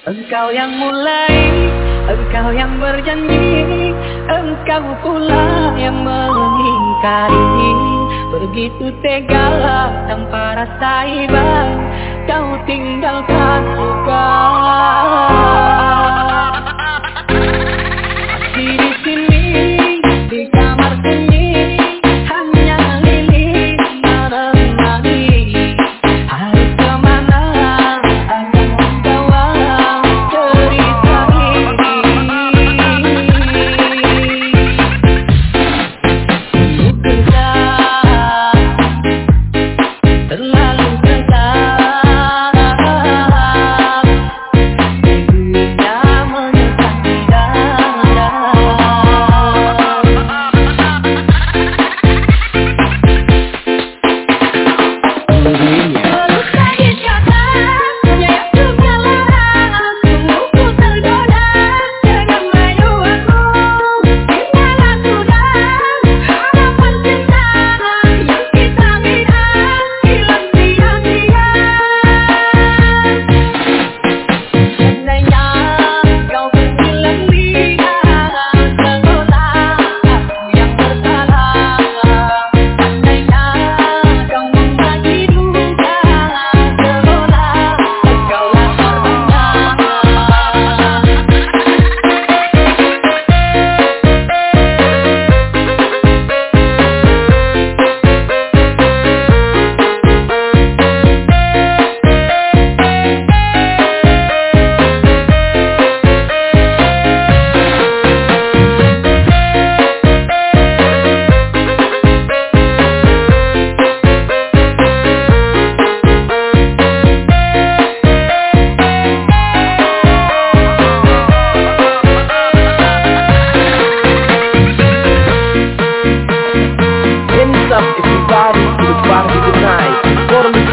Engkau yang mulai, engkau yang berjanji Engkau pula yang mengingkari Begitu tega tanpa rasa iba Kau tinggalkan luka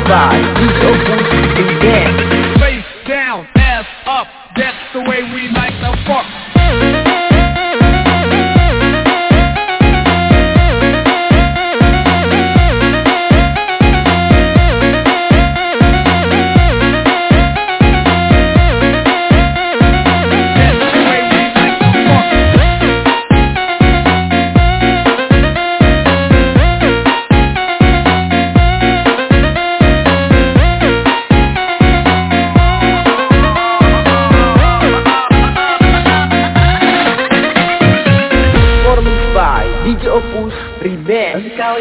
Engkau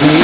baby.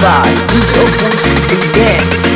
by. We go to and dance.